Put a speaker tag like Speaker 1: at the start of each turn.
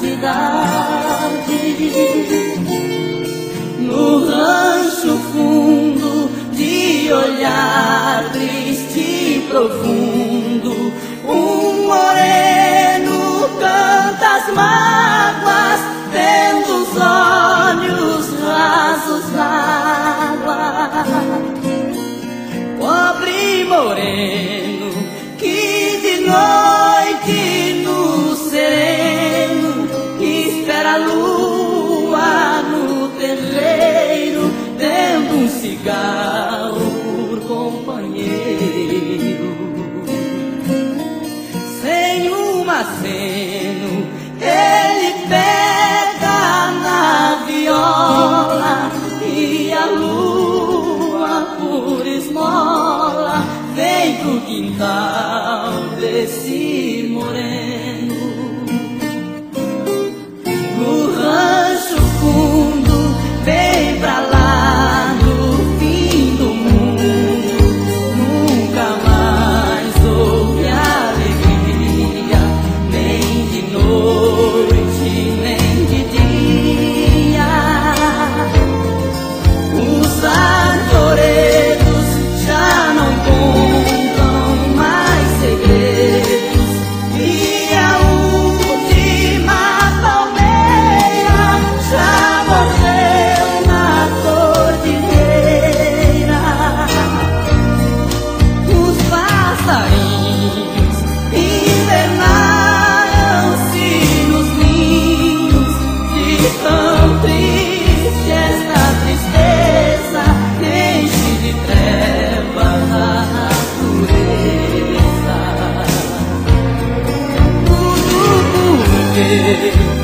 Speaker 1: cidade. No rancho fundo de olhar triste e profundo, um moreno canta as mágoas, cigarro por companheiro. Sem um aceno ele pega na viola e a lua por esmola. Vem pro quintal desse viver.